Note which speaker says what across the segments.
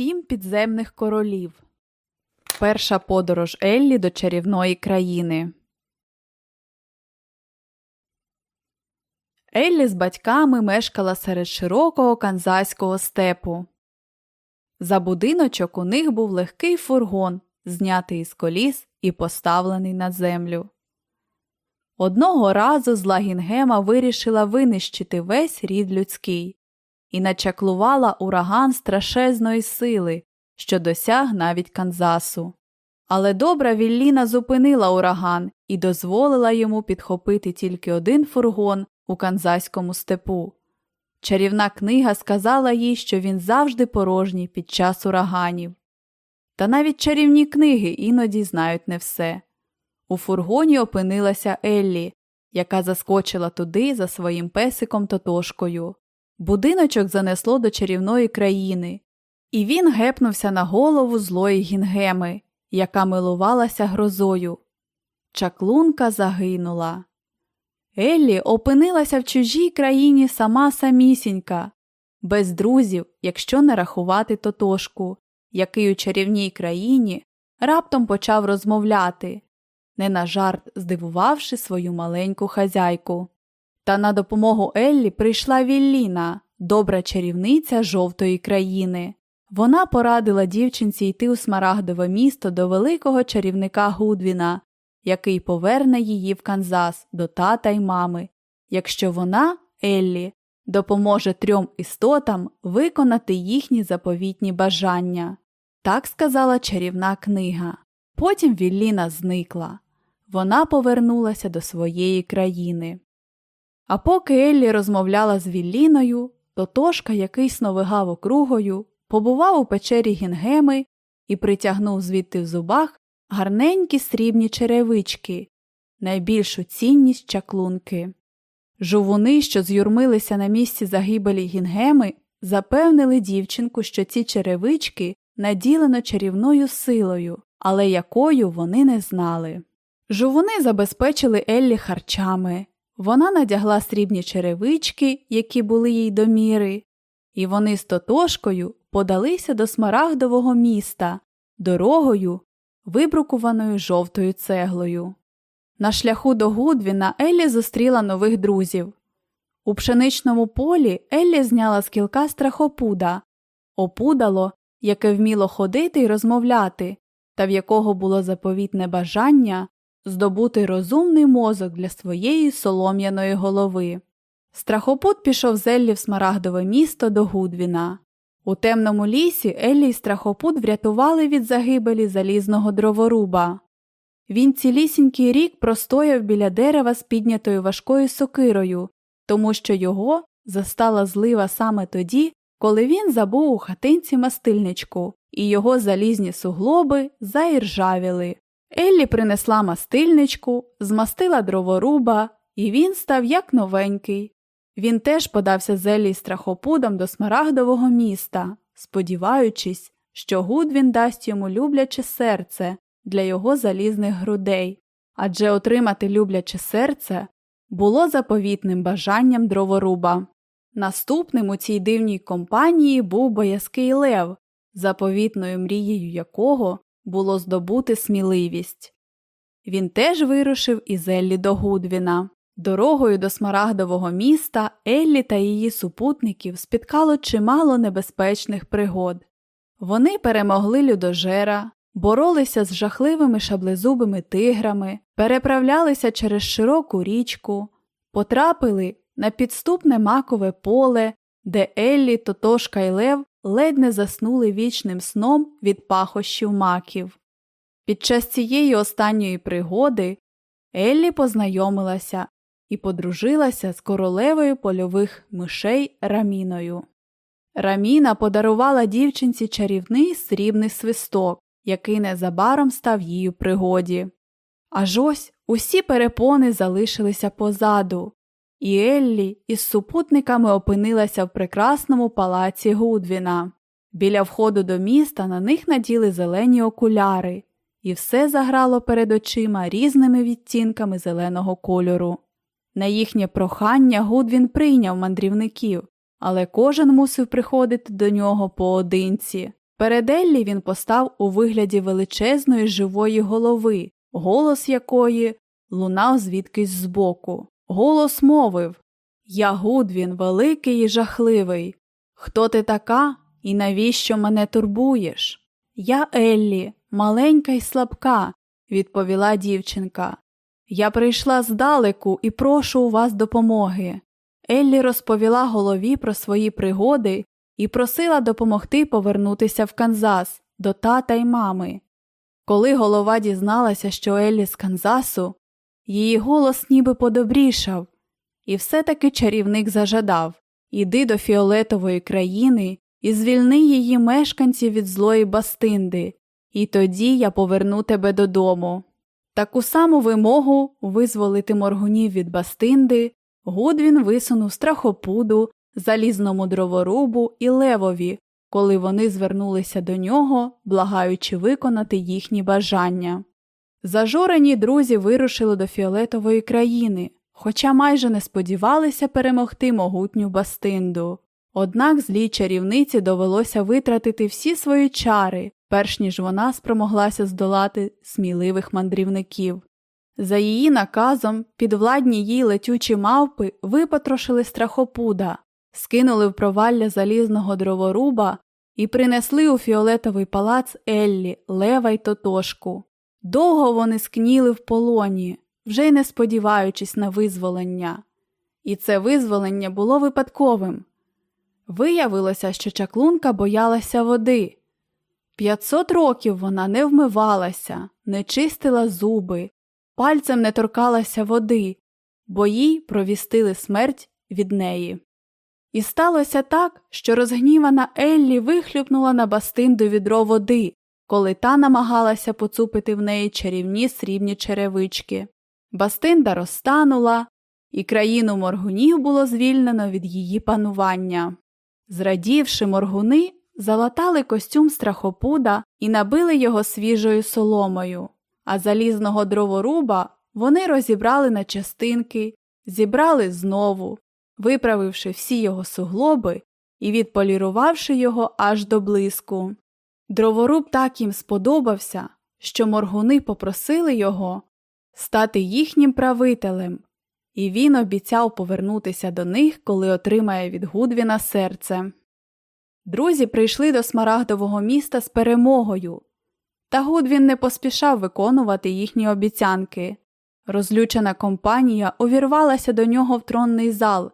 Speaker 1: Сім підземних королів. Перша подорож Еллі до чарівної країни. Еллі з батьками мешкала серед широкого канзаського степу. За будиночок у них був легкий фургон, знятий із коліс і поставлений на землю. Одного разу зла Гінгема вирішила винищити весь рід людський і начаклувала ураган страшезної сили, що досяг навіть Канзасу. Але добра Вілліна зупинила ураган і дозволила йому підхопити тільки один фургон у канзаському степу. Чарівна книга сказала їй, що він завжди порожній під час ураганів. Та навіть чарівні книги іноді знають не все. У фургоні опинилася Еллі, яка заскочила туди за своїм песиком Тотошкою. Будиночок занесло до чарівної країни, і він гепнувся на голову злої гінгеми, яка милувалася грозою. Чаклунка загинула. Еллі опинилася в чужій країні сама самісінька, без друзів, якщо не рахувати Тотошку, який у чарівній країні раптом почав розмовляти, не на жарт здивувавши свою маленьку хазяйку. Та на допомогу Еллі прийшла Вілліна, добра чарівниця жовтої країни. Вона порадила дівчинці йти у смарагдове місто до великого чарівника Гудвіна, який поверне її в Канзас до тата й мами, якщо вона, Еллі, допоможе трьом істотам виконати їхні заповітні бажання. Так сказала чарівна книга. Потім Вілліна зникла. Вона повернулася до своєї країни. А поки Еллі розмовляла з Вілліною, Тотошка, який сновигав округою, побував у печері Гінгеми і притягнув звідти в зубах гарненькі срібні черевички, найбільшу цінність чаклунки. Жовуни, що з'юрмилися на місці загибелі Гінгеми, запевнили дівчинку, що ці черевички наділено чарівною силою, але якою вони не знали. Жовуни забезпечили Еллі харчами. Вона надягла срібні черевички, які були їй до міри, і вони з тотошкою подалися до смарагдового міста, дорогою, вибрукуваною жовтою цеглою. На шляху до Гудвіна Еллі зустріла нових друзів. У пшеничному полі Еллі зняла з кілка страхопуда, опудало, яке вміло ходити й розмовляти, та в якого було заповітне бажання здобути розумний мозок для своєї солом'яної голови. Страхопут пішов з Еллі в смарагдове місто до Гудвіна. У темному лісі Еллі й страхопут врятували від загибелі залізного дроворуба. Він цілісінький рік простояв біля дерева з піднятою важкою сокирою, тому що його застала злива саме тоді, коли він забув у хатинці мастильничку, і його залізні суглоби заіржавіли. Еллі принесла мастильничку, змастила дроворуба, і він став як новенький. Він теж подався зелі страхопудом до смарагдового міста, сподіваючись, що Гудвін дасть йому любляче серце для його залізних грудей, адже отримати любляче серце було заповітним бажанням дроворуба. Наступним у цій дивній компанії був боязкий лев, заповітною мрією якого було здобути сміливість. Він теж вирушив із Еллі до Гудвіна. Дорогою до смарагдового міста Еллі та її супутників спіткало чимало небезпечних пригод. Вони перемогли людожера, боролися з жахливими шаблезубими тиграми, переправлялися через широку річку, потрапили на підступне макове поле, де Еллі, Тотошка й Лев ледь не заснули вічним сном від пахощів маків. Під час цієї останньої пригоди Еллі познайомилася і подружилася з королевою польових мишей Раміною. Раміна подарувала дівчинці чарівний срібний свисток, який незабаром став її у пригоді. Аж ось усі перепони залишилися позаду, і Еллі із супутниками опинилася в прекрасному палаці Гудвіна. Біля входу до міста на них наділи зелені окуляри, і все заграло перед очима різними відтінками зеленого кольору. На їхнє прохання Гудвін прийняв мандрівників, але кожен мусив приходити до нього поодинці. Перед Еллі він постав у вигляді величезної живої голови, голос якої лунав звідкись збоку. Голос мовив Я Гудвін, великий і жахливий. Хто ти така і навіщо мене турбуєш? Я Еллі, маленька і слабка, відповіла дівчинка. Я прийшла здалеку і прошу у вас допомоги. Еллі розповіла голові про свої пригоди і просила допомогти повернутися в Канзас до тата й мами. Коли голова дізналася, що Еллі з Канзасу, її голос ніби подобрішав, і все-таки чарівник зажадав Іди до фіолетової країни і звільни її мешканців від злої бастинди, і тоді я поверну тебе додому. Таку саму вимогу визволити моргунів від бастинди Гудвін висунув страхопуду, залізному дроворубу і левові, коли вони звернулися до нього, благаючи виконати їхні бажання. Зажурені друзі вирушили до фіолетової країни, хоча майже не сподівалися перемогти могутню бастинду. Однак злій чарівниці довелося витратити всі свої чари, перш ніж вона спромоглася здолати сміливих мандрівників. За її наказом підвладні їй летючі мавпи випотрошили страхопуда, скинули в провалля залізного дроворуба і принесли у фіолетовий палац Еллі, Лева й Тотошку. Довго вони скніли в полоні, вже й не сподіваючись на визволення. І це визволення було випадковим. Виявилося, що чаклунка боялася води. П'ятсот років вона не вмивалася, не чистила зуби, пальцем не торкалася води, бо їй провістили смерть від неї. І сталося так, що розгнівана Еллі вихлюпнула на бастинду відро води, коли та намагалася поцупити в неї чарівні срібні черевички. Бастинда розтанула, і країну моргунів було звільнено від її панування. Зрадівши моргуни, залатали костюм страхопуда і набили його свіжою соломою, а залізного дроворуба вони розібрали на частинки, зібрали знову, виправивши всі його суглоби і відполірувавши його аж до блиску. Дроворуб так їм сподобався, що моргуни попросили його стати їхнім правителем, і він обіцяв повернутися до них, коли отримає від Гудвіна серце. Друзі прийшли до смарагдового міста з перемогою, та Гудвін не поспішав виконувати їхні обіцянки. Розлючена компанія увірвалася до нього в тронний зал,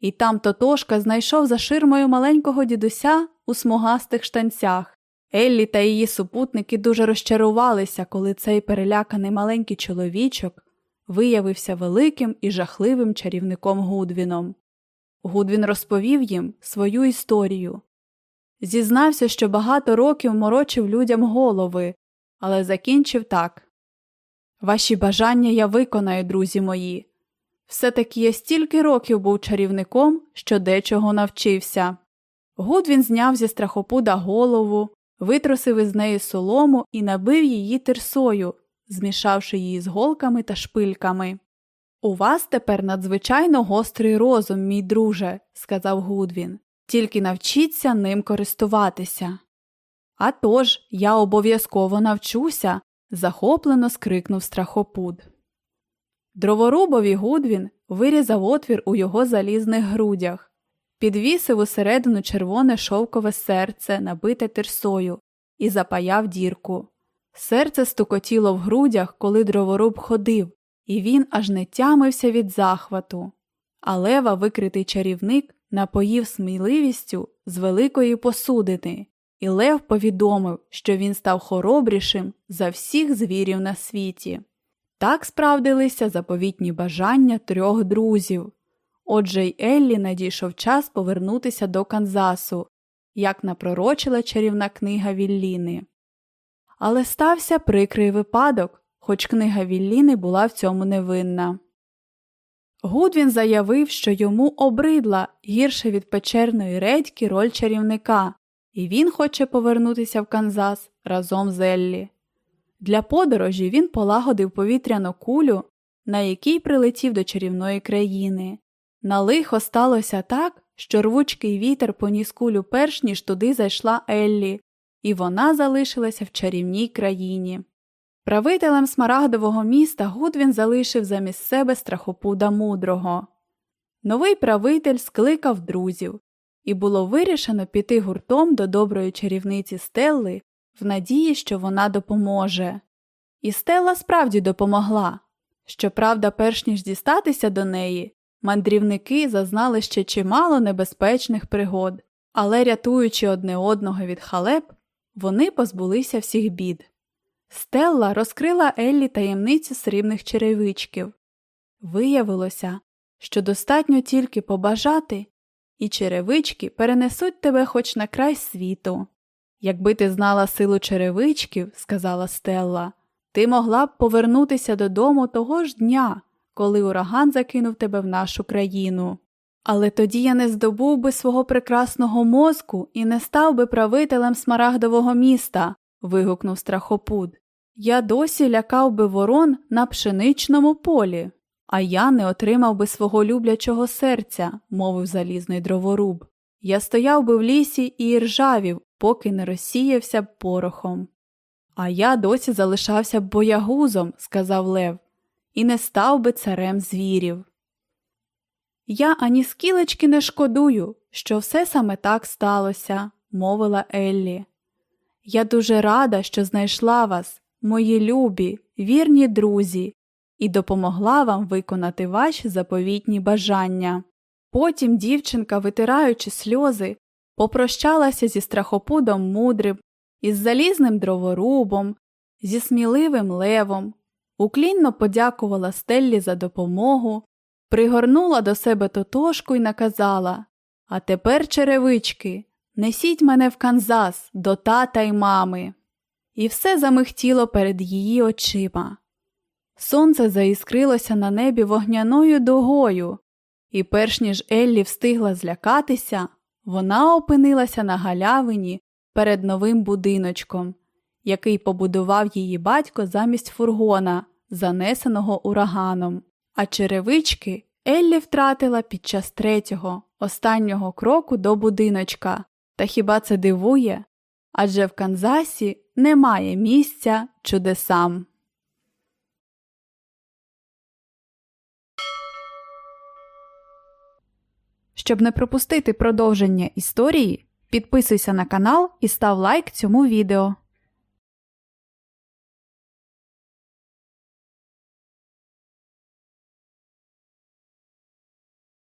Speaker 1: і там Тотошка знайшов за ширмою маленького дідуся у смугастих штанцях. Еллі та її супутники дуже розчарувалися, коли цей переляканий маленький чоловічок виявився великим і жахливим чарівником Гудвіном. Гудвін розповів їм свою історію. Зізнався, що багато років морочив людям голови, але закінчив так Ваші бажання я виконаю, друзі мої. Все таки я стільки років був чарівником, що дечого навчився. Гудвін зняв зі страхопуда голову, витрусив із неї солому і набив її тирсою, змішавши її з голками та шпильками. У вас тепер надзвичайно гострий розум, мій друже, сказав Гудвін, тільки навчіться ним користуватися. «А тож, я обов'язково навчуся, захоплено скрикнув страхопуд. Дроворубові Гудвін вирізав отвір у його залізних грудях, підвісив усередину червоне шовкове серце, набите тирсою, і запаяв дірку. Серце стукотіло в грудях, коли дроворуб ходив, і він аж не тямився від захвату. А лева, викритий чарівник, напоїв сміливістю з великої посудини, і Лев повідомив, що він став хоробрішим за всіх звірів на світі. Так справдилися заповітні бажання трьох друзів. Отже й Еллі надійшов час повернутися до Канзасу, як напророчила чарівна книга Вілліни. Але стався прикрий випадок, хоч книга Вілліни була в цьому невинна. Гудвін заявив, що йому обридла гірше від печерної редьки роль чарівника, і він хоче повернутися в Канзас разом з Еллі. Для подорожі він полагодив повітряну кулю, на якій прилетів до чарівної країни. На лихо сталося так, що рвучкий вітер поніс кулю перш ніж туди зайшла Еллі, і вона залишилася в чарівній країні. Правителем смарагдового міста Гудвін залишив замість себе страхопуда мудрого. Новий правитель скликав друзів, і було вирішено піти гуртом до доброї чарівниці Стелли в надії, що вона допоможе. І Стелла справді допомогла. Щоправда, перш ніж дістатися до неї, мандрівники зазнали ще чимало небезпечних пригод, але, рятуючи одне одного від халеп, вони позбулися всіх бід. Стелла розкрила Еллі таємницю срібних черевичків. Виявилося, що достатньо тільки побажати, і черевички перенесуть тебе хоч на край світу. Якби ти знала силу черевичків, сказала Стелла, ти могла б повернутися додому того ж дня, коли ураган закинув тебе в нашу країну. Але тоді я не здобув би свого прекрасного мозку і не став би правителем смарагдового міста. вигукнув страхопуд. Я досі лякав би ворон на пшеничному полі, а я не отримав би свого люблячого серця, мовив залізний дроворуб. Я стояв би в лісі і ржавів, поки не розсіявся б порохом. А я досі залишався б боягузом, сказав Лев, і не став би царем звірів. Я ані скілечки не шкодую, що все саме так сталося, мовила Еллі. Я дуже рада, що знайшла вас, мої любі, вірні друзі, і допомогла вам виконати ваші заповітні бажання. Потім дівчинка, витираючи сльози, попрощалася зі страхопудом мудрим, із залізним дроворубом, зі сміливим левом, уклінно подякувала Стеллі за допомогу, пригорнула до себе тотошку і наказала А тепер, черевички, несіть мене в Канзас до тата й мами. І все замихтіло перед її очима. Сонце заіскрилося на небі вогняною дугою, і перш ніж Еллі встигла злякатися, вона опинилася на галявині перед новим будиночком, який побудував її батько замість фургона, занесеного ураганом. А черевички Еллі втратила під час третього, останнього кроку до будиночка. Та хіба це дивує? Адже в Канзасі немає місця чудесам. Щоб не пропустити продовження історії, підписуйся на канал і став лайк цьому відео.